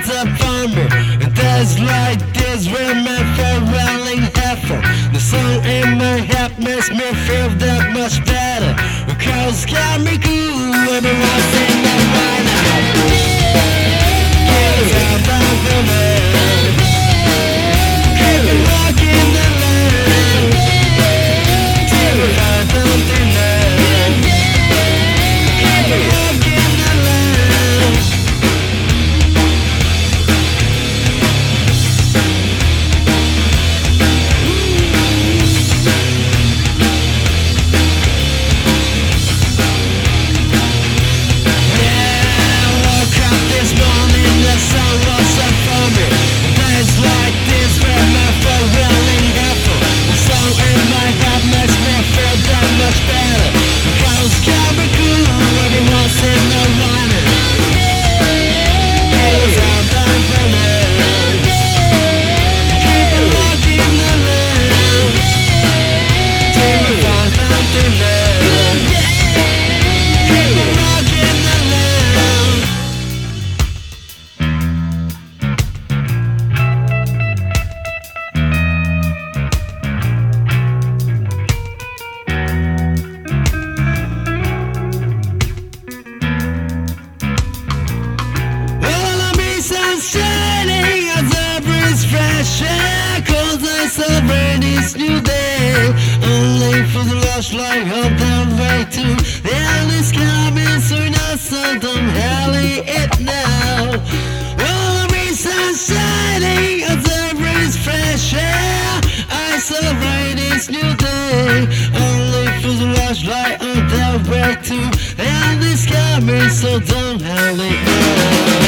as a farmer. And days like this meant for rolling heifer. The song in my head makes me feel that much better. Cause got me cool when I was in the right now. This new day Only for the lush light of the way to end is coming soon as so don't hurry it now. Well, the sun shining as the fresh air. I celebrate this new day. Only for the lush light of the way to end is coming so don't hurry it now